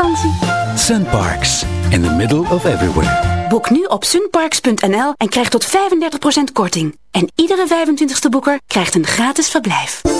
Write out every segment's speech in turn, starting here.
vakantie. Sunparks, in the middle of everywhere. Boek nu op sunparks.nl en krijg tot 35% korting. En iedere 25e boeker krijgt een gratis verblijf.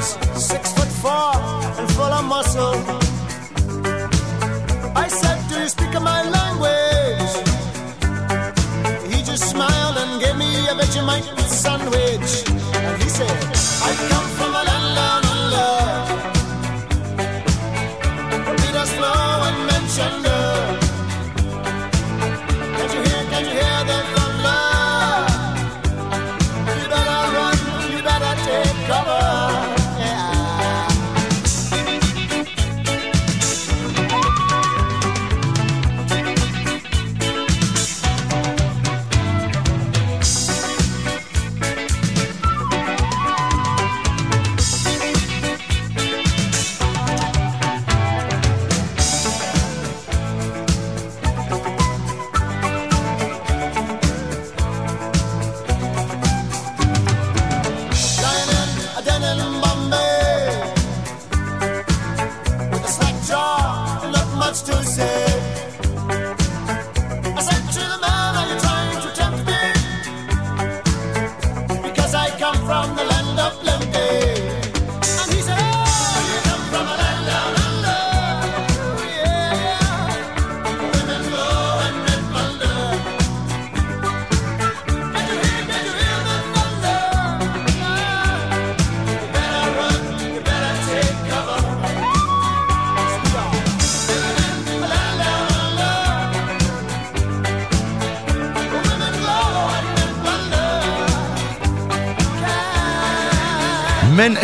Six foot four and full of muscle.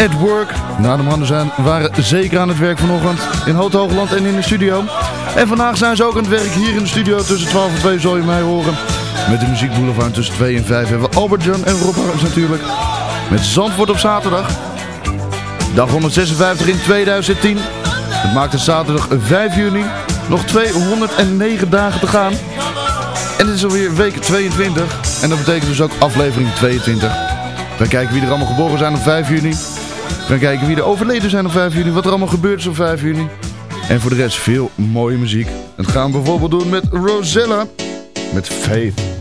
At Work. Nou, de mannen zijn, waren zeker aan het werk vanochtend in Hoogland en in de studio. En vandaag zijn ze ook aan het werk hier in de studio. Tussen 12 en 2 zul je mij horen. Met de Muziek Boulevard tussen 2 en 5 hebben we Albert Jan en Rob Harms natuurlijk. Met Zandvoort op zaterdag. Dag 156 in 2010. Het maakt het zaterdag 5 juni. Nog 209 dagen te gaan. En dit is alweer week 22. En dat betekent dus ook aflevering 22. We kijken wie er allemaal geboren zijn op 5 juni. We gaan kijken wie er overleden zijn op 5 juni. Wat er allemaal gebeurd is op 5 juni. En voor de rest veel mooie muziek. Dat gaan we bijvoorbeeld doen met Rosella. Met Faith.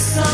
Wel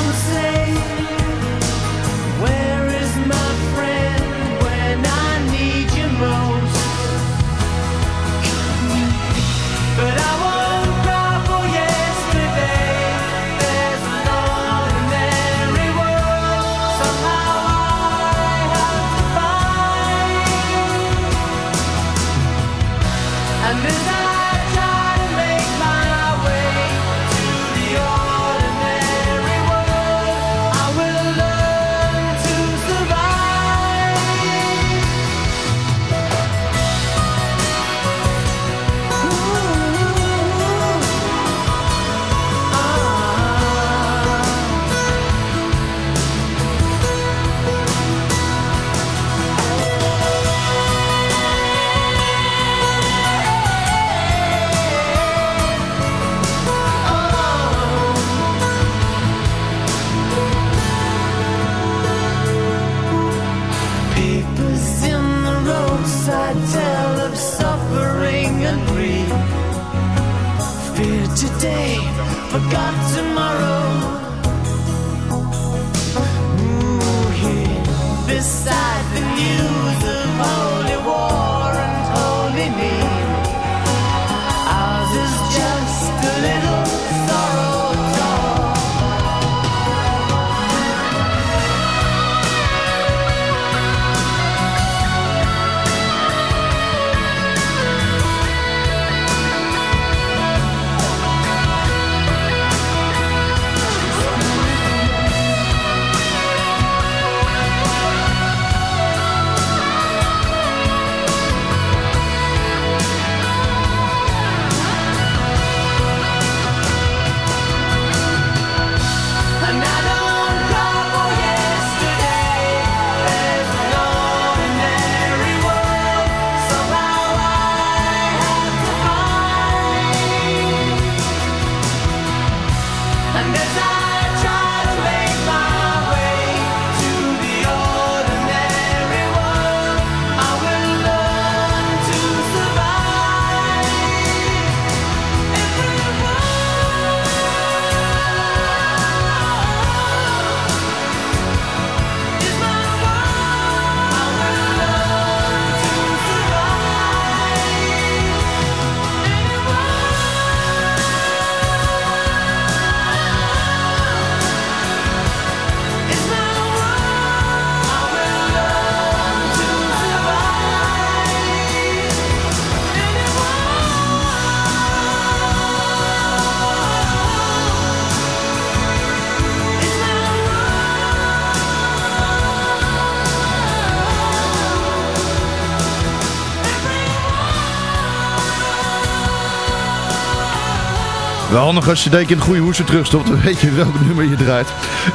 handig als je in de goede hoesen terugstopt, dan weet je welk nummer je draait.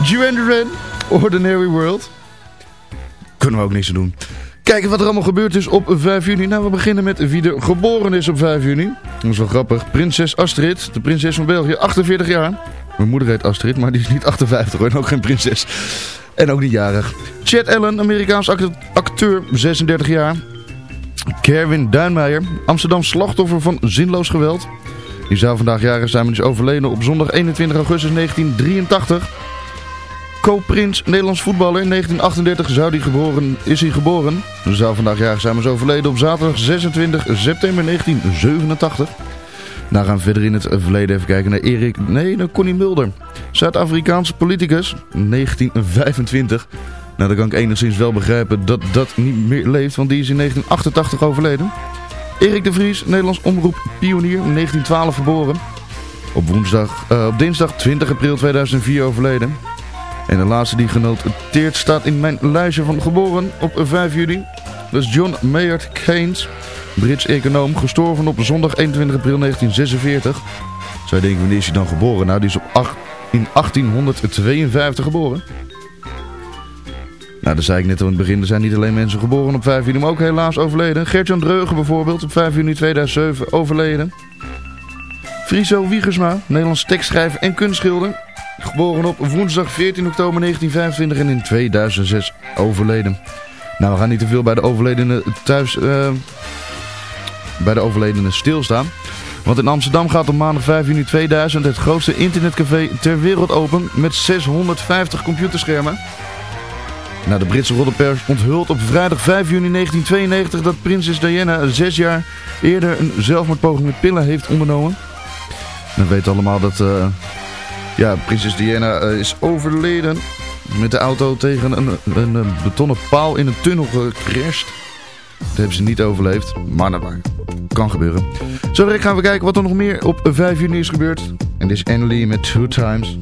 Duran Duran, Ordinary World. Kunnen we ook niks aan doen. Kijken wat er allemaal gebeurd is op 5 juni. Nou, we beginnen met wie er geboren is op 5 juni. Dat is wel grappig. Prinses Astrid, de prinses van België, 48 jaar. Mijn moeder heet Astrid, maar die is niet 58 hoor, en ook geen prinses. En ook niet jarig. Chad Allen, Amerikaans acteur, 36 jaar. Kerwin Duinmeijer, Amsterdam slachtoffer van zinloos geweld. Die zou vandaag jarig zijn, maar is overleden op zondag 21 augustus 1983. Co-prins, Nederlands voetballer. In 1938 zou die geboren, is hij geboren. Hij zou vandaag jarig zijn, maar is overleden op zaterdag 26 september 1987. Nou gaan we verder in het verleden even kijken naar Erik, nee, naar Connie Mulder. Zuid-Afrikaanse politicus, 1925. Nou, dan kan ik enigszins wel begrijpen dat dat niet meer leeft, want die is in 1988 overleden. Erik de Vries, Nederlands omroep pionier, 1912 geboren. Op, woensdag, uh, op dinsdag 20 april 2004 overleden. En de laatste die genoteerd staat in mijn lijstje van geboren op 5 juni. Dat is John Maynard Keynes, Brits econoom, gestorven op zondag 21 april 1946. Zou je denken, wanneer is hij dan geboren? Nou, die is op 8, in 1852 geboren. Nou, dat zei ik net aan het begin. Er zijn niet alleen mensen geboren op 5 juni, maar ook helaas overleden. Gert-Jan Dreugen bijvoorbeeld, op 5 juni 2007 overleden. Friso Wiegersma, Nederlands tekstschrijver en kunstschilder. Geboren op woensdag 14 oktober 1925 en in 2006 overleden. Nou, we gaan niet te veel bij de overledenen thuis... Uh, bij de overledenen stilstaan. Want in Amsterdam gaat op maandag 5 juni 2000 het grootste internetcafé ter wereld open met 650 computerschermen. Nou, de Britse roddelpers onthult op vrijdag 5 juni 1992 dat prinses Diana zes jaar eerder een zelfmoordpoging met pillen heeft ondernomen. We weten allemaal dat uh, ja, prinses Diana uh, is overleden met de auto tegen een, een, betonnen paal in een tunnel gecrashed. Dat hebben ze niet overleefd, maar dat kan gebeuren. Zo direct gaan we kijken wat er nog meer op 5 juni is gebeurd. En dit is Annelie met Two Times.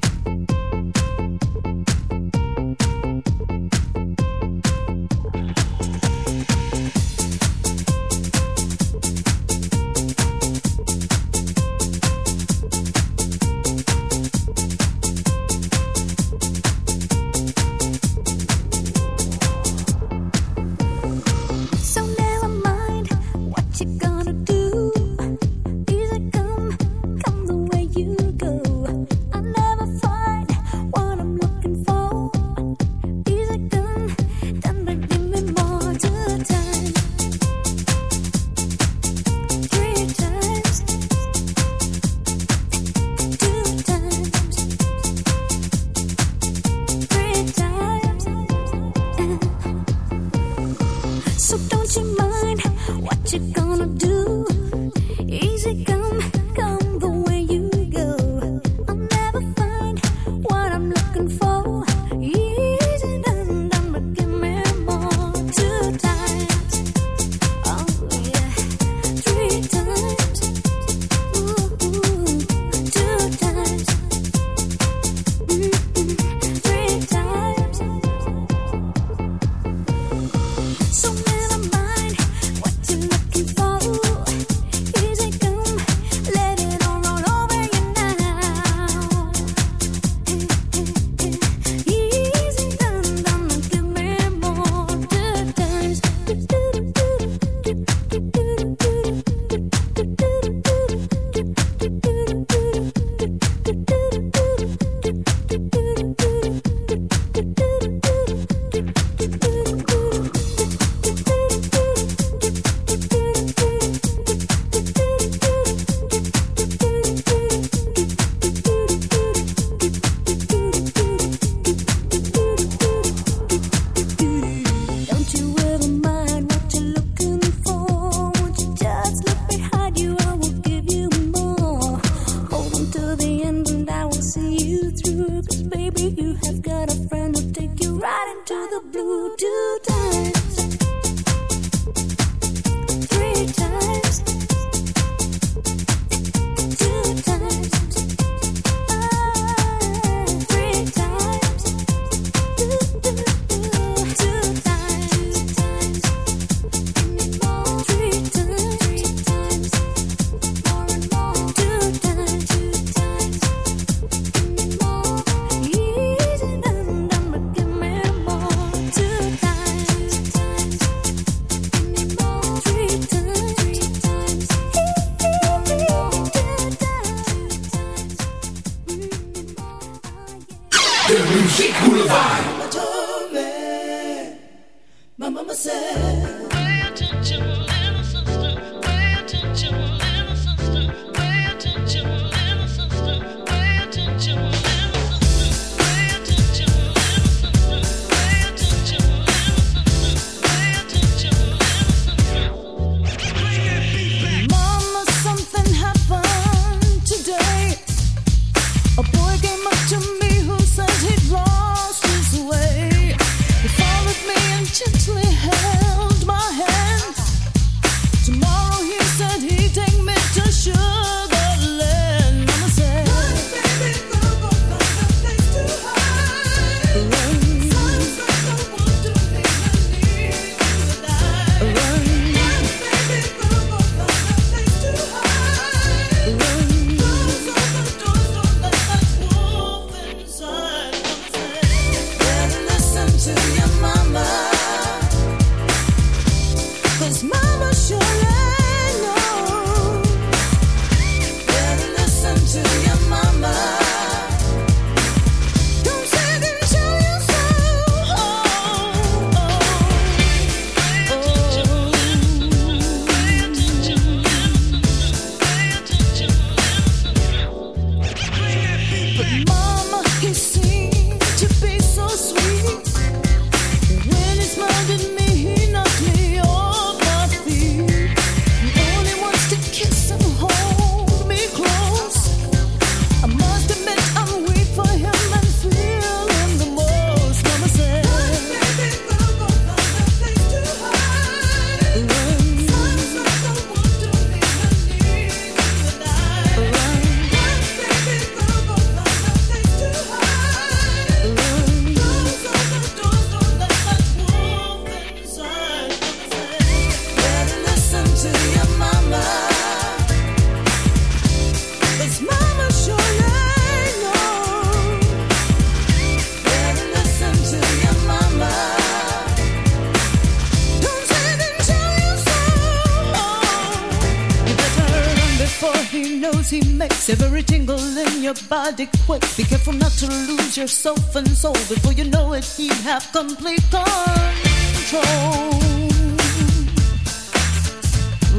Yourself and soul. Before you know it, you have complete control.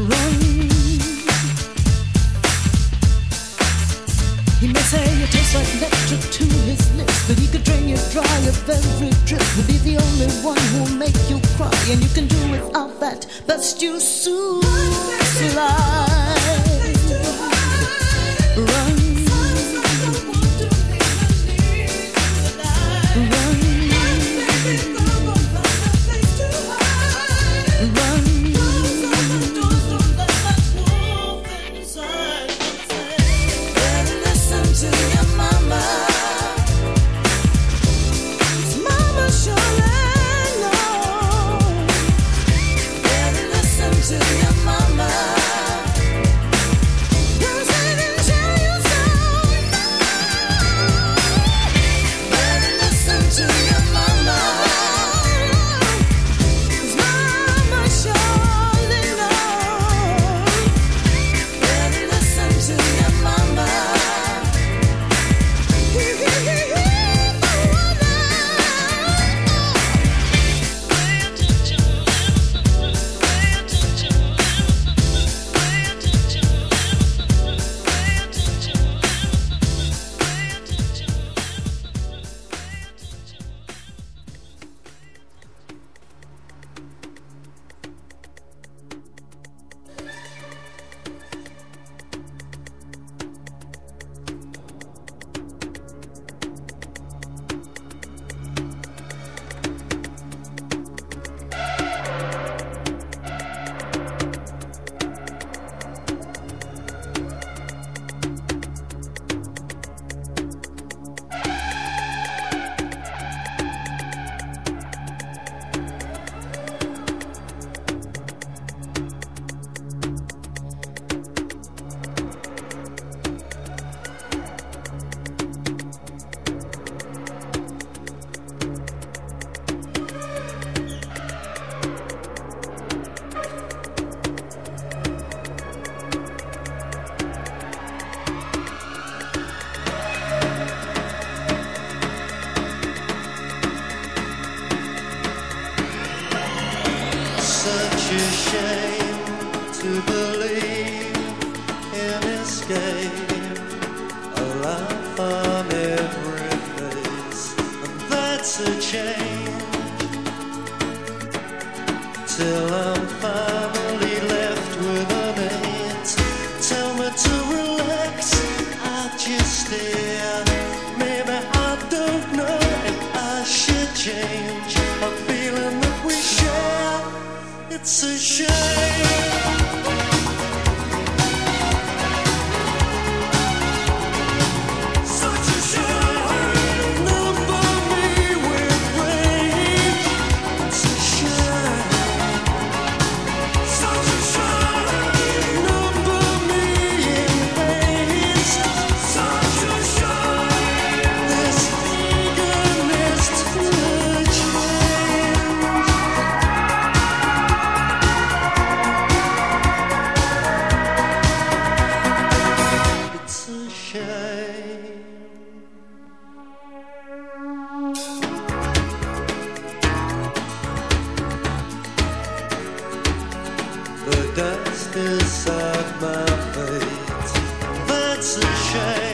Run. He may say you taste like nectar to his lips, but he could drain you dry of every drip. He'll be the only one who'll make you cry, and you can do without that. Best you soon slide. Dust inside my face. That's a shame.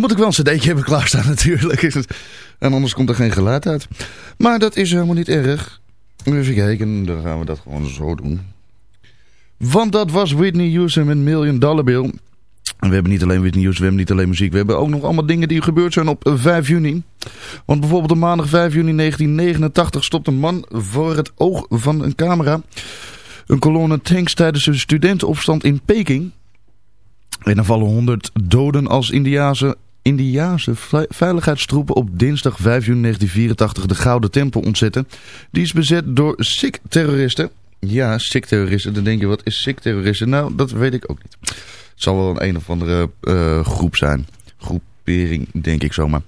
Moet ik wel een cd'tje hebben klaarstaan natuurlijk. En anders komt er geen geluid uit. Maar dat is helemaal niet erg. Even kijken, dan gaan we dat gewoon zo doen. Want dat was Whitney Houston met Million Dollar Bill. En we hebben niet alleen Whitney Houston, we hebben niet alleen muziek. We hebben ook nog allemaal dingen die gebeurd zijn op 5 juni. Want bijvoorbeeld op maandag 5 juni 1989 stopt een man voor het oog van een camera. Een kolonne tanks tijdens een studentenopstand in Peking. En er vallen 100 doden als Indiase, Indiase veiligheidstroepen op dinsdag 5 juni 1984 de Gouden Tempel ontzetten. Die is bezet door Sikh-terroristen. Ja, Sikh-terroristen. Dan denk je, wat is Sikh-terroristen? Nou, dat weet ik ook niet. Het zal wel een een of andere uh, groep zijn. Groepering, denk ik zomaar.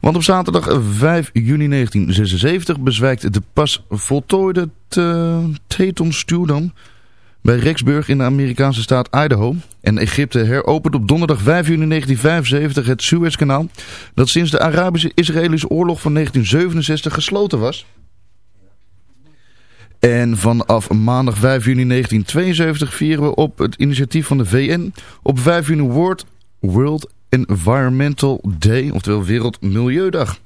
Want op zaterdag 5 juni 1976 bezwijkt de pas voltooide Teton Stuwdam bij Rexburg in de Amerikaanse staat Idaho. En Egypte heropent op donderdag 5 juni 1975 het Suezkanaal. Dat sinds de Arabische-Israëlische oorlog van 1967 gesloten was. En vanaf maandag 5 juni 1972 vieren we op het initiatief van de VN op 5 juni World, World Environmental Day, oftewel Wereld Milieudag.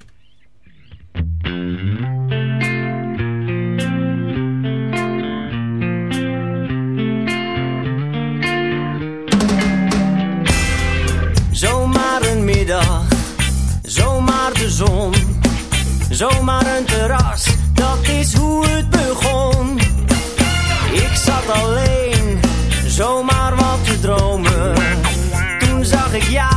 Zon, zomaar een terras, dat is hoe het begon. Ik zat alleen, zomaar wat te dromen. Toen zag ik jou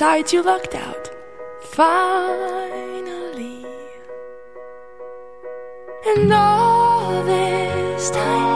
Besides, you lucked out. Finally. And all this time,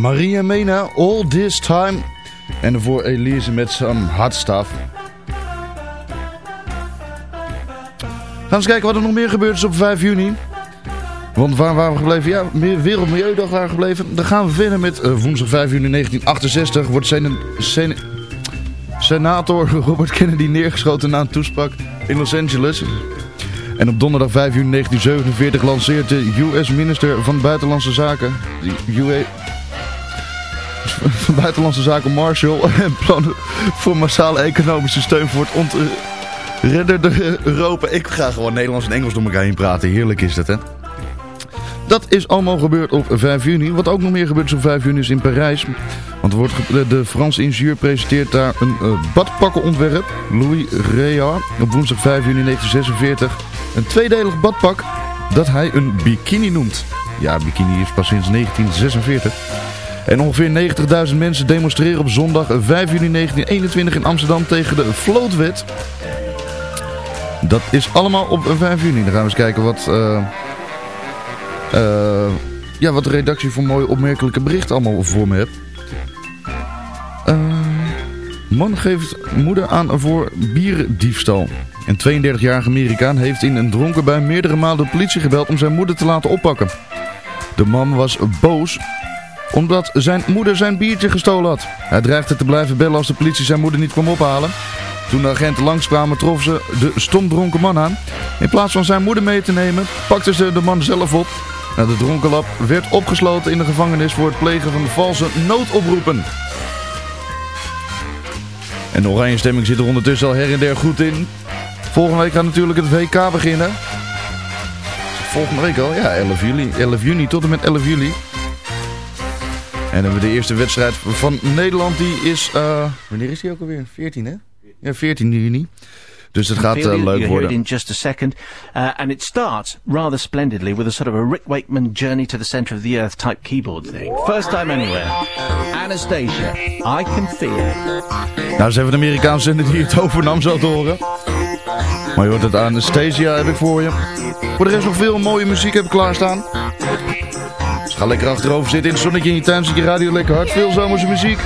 Maria Mena, All This Time. En daarvoor Elise met Hot Stuff. Gaan we eens kijken wat er nog meer gebeurd is op 5 juni. Want waar waren we gebleven? Ja, meer Wereldmilieudag waren we gebleven. Dan gaan we verder met eh, woensdag 5 juni 1968. Wordt sena- senator Robert Kennedy neergeschoten na een toespraak in Los Angeles. En op donderdag 5 juni 1947 lanceert de US-minister van Buitenlandse Zaken, van Buitenlandse Zaken Marshall, een plan voor massale economische steun voor het ontredderde Europa. Ik ga gewoon Nederlands en Engels door elkaar heen praten. Heerlijk is dat, hè? Dat is allemaal gebeurd op 5 juni. Wat ook nog meer gebeurd is op 5 juni is in Parijs. Want wordt de, Franse ingenieur presenteert daar een eh, badpakkenontwerp. Louis Réard op woensdag 5 juni 1946. Een tweedelig badpak dat hij een bikini noemt. Ja, bikini is pas sinds 1946. En ongeveer 90.000 mensen demonstreren op zondag 5 juni 1921 in Amsterdam tegen de vlootwet. Dat is allemaal op 5 juni. Dan gaan we eens kijken wat, eh, eh, ja, wat de redactie voor mooie opmerkelijke berichten allemaal voor me heeft. Eh, man geeft moeder aan voor bierdiefstal. Een 32-jarige Amerikaan heeft in een dronken bui meerdere malen de politie gebeld om zijn moeder te laten oppakken. De man was boos omdat zijn moeder zijn biertje gestolen had. Hij dreigde te blijven bellen als de politie zijn moeder niet kwam ophalen. Toen de agenten langskwamen troffen ze de stomdronken man aan. In plaats van zijn moeder mee te nemen, pakten ze de man zelf op. De dronkenlap werd opgesloten in de gevangenis voor het plegen van de valse noodoproepen. En de oranje stemming zit er ondertussen al her en der goed in. Volgende week gaat natuurlijk het WK beginnen. Volgende week al? Ja, 11 juli. 11 juni tot en met 11 juli. En dan hebben we de eerste wedstrijd van Nederland. Die is, eh, wanneer is die ook alweer? 14 hè? Ja, 14 juni. Dus het gaat eh, leuk worden. in just a second. Uh, and it starts rather splendidly with a sort of a Rick Wakeman journey to the center of the earth type keyboard thing. First time anywhere. Anastasia, I can feel it. Nou, ze hebben een Amerikaanse zender die het overnam zou horen. Maar je hoort het Anastasia heb ik voor je. Voor de rest nog veel mooie muziek heb ik klaarstaan. Ga lekker achterover zitten in het zonnetje in je tuin. zit je radio lekker hard. Veel zomerse muziek.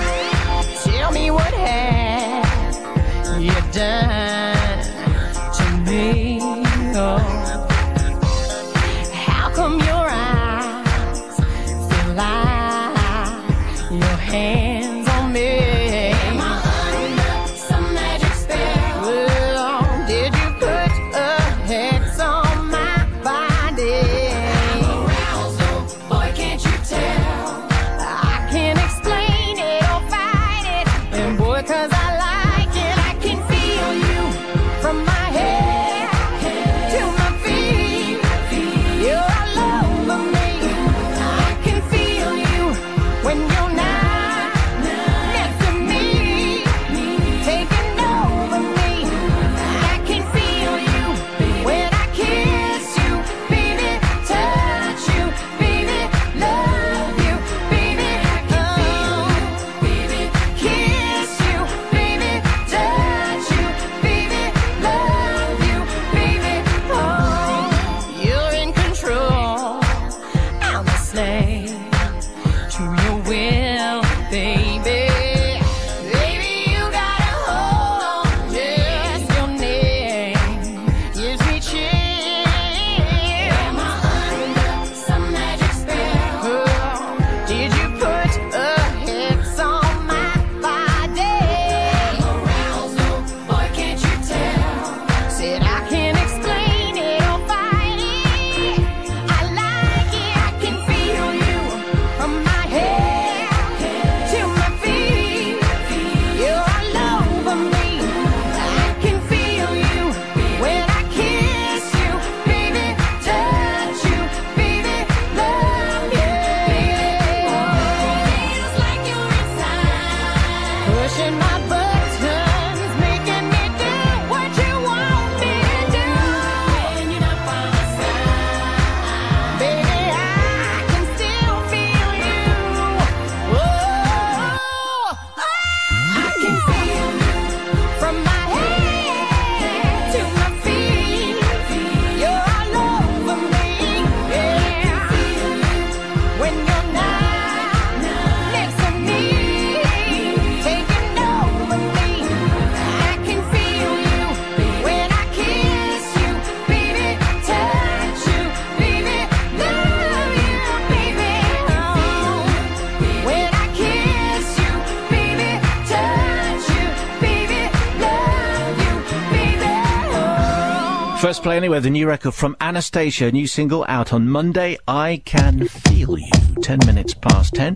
Anywhere, the new record from Anastasia, new single out on Monday, I Can Feel You. 10 minutes past 10.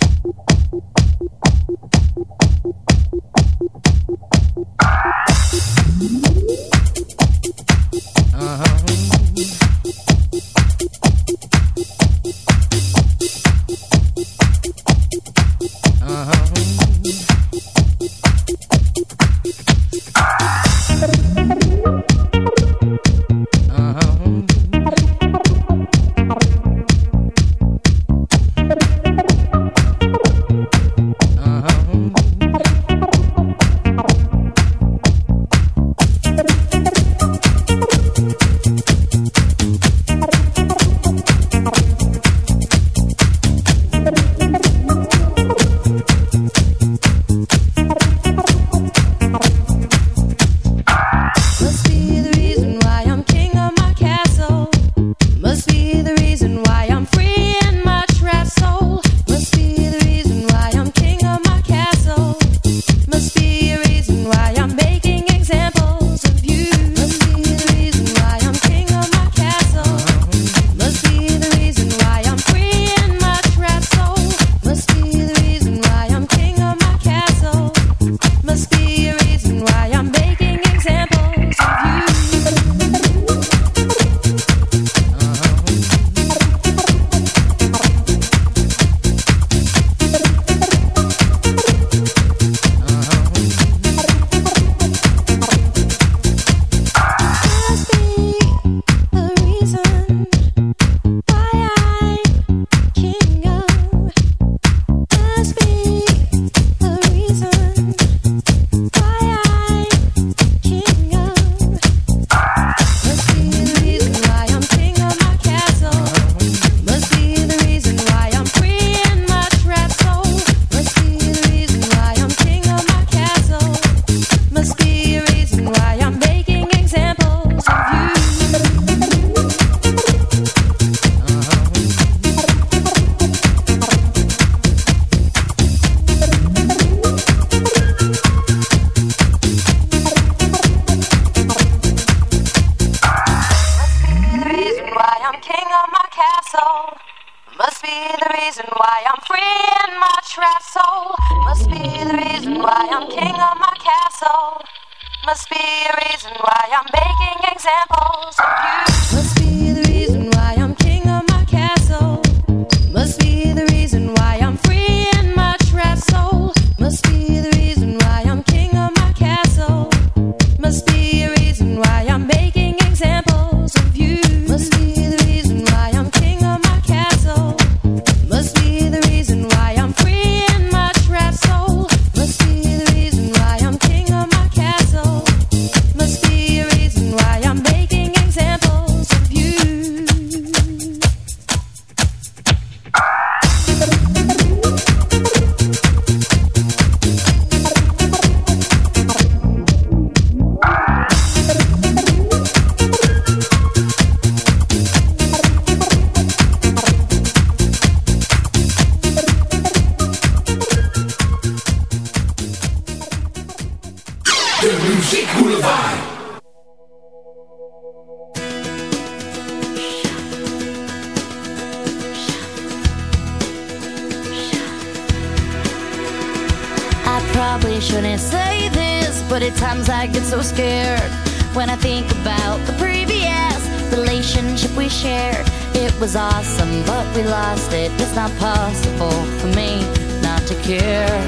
we. It was awesome, but we lost it. It's not possible for me not to care.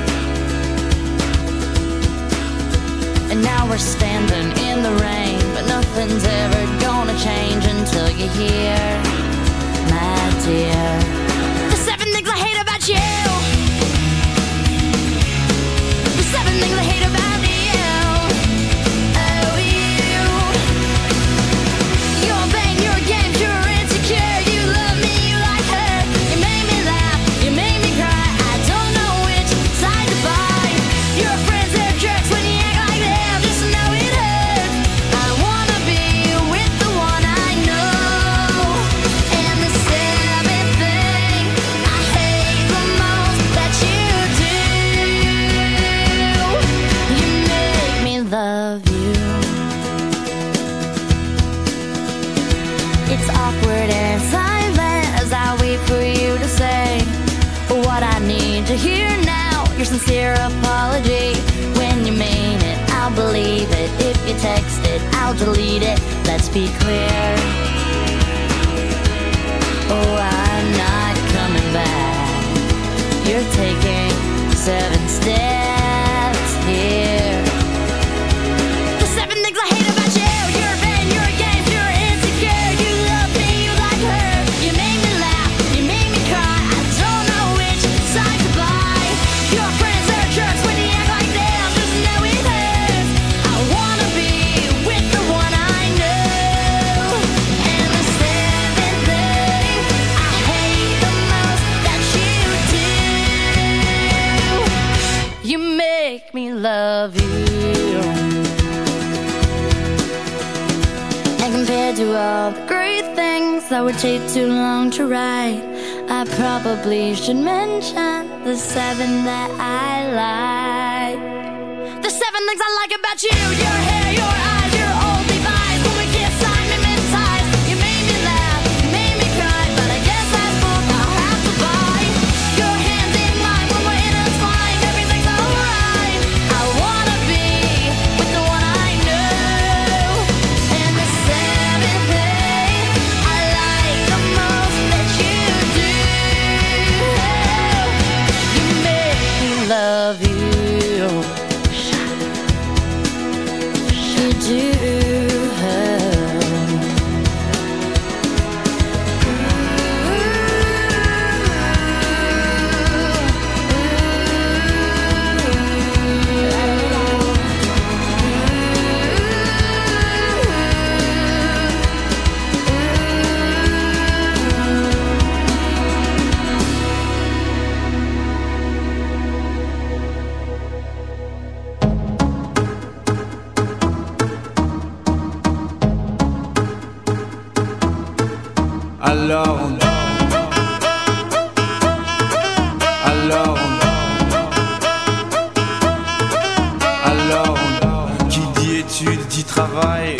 And now we're standing in the rain, but nothing's ever gonna change until you're here, my dear. The seven things I hate about you. The seven things I hate about I'll delete it. Let's be clear. Oh, I'm not coming back. You're taking seven steps. love you. And compared to all the great things that would take too long to write I probably should mention the seven that I like. The seven things I like about you, your hair, your eyes Alors on dort. Alors on dort. Alors on dort. Qui dit études dit travail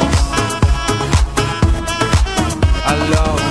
Hello.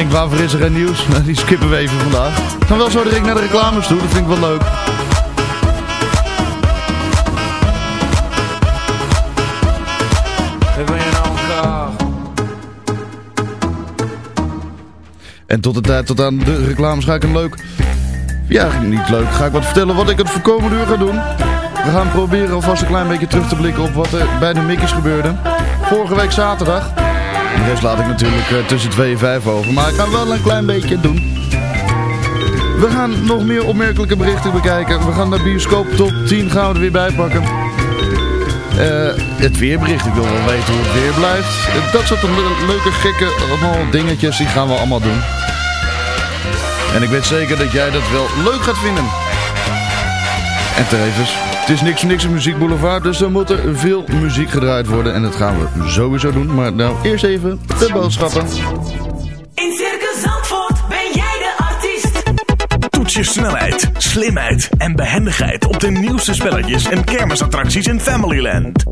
Denkt, waarvoor is er geen nieuws? Nou, die skippen we even vandaag. We gaan wel zo direct naar de reclames toe, dat vind ik wel leuk. Encore. En tot de tijd, tot aan de reclames ga ik een leuk... Ja, niet leuk. Ga ik wat vertellen wat ik het voor komende uur ga doen. We gaan proberen alvast een klein beetje terug te blikken op wat er bij de Mickey's gebeurde. Vorige week zaterdag. De rest laat ik natuurlijk eh, tussen 2 en 5 over. Maar ik ga wel een klein beetje doen. We gaan nog meer opmerkelijke berichten bekijken. We gaan de bioscoop top 10 gaan we er weer bij pakken. Eh, het weerbericht, ik wil wel weten hoe het weer blijft. Dat soort le- leuke, gekke allemaal dingetjes, die gaan we allemaal doen. En ik weet zeker dat jij dat wel leuk gaat vinden. En tevens, het is niks voor niks een muziekboulevard, dus er moet er veel muziek gedraaid worden. En dat gaan we sowieso doen. Maar nou, eerst even de boodschappen. In Circus Zandvoort ben jij de artiest. Toets je snelheid, slimheid en behendigheid op de nieuwste spelletjes en kermisattracties in Familyland.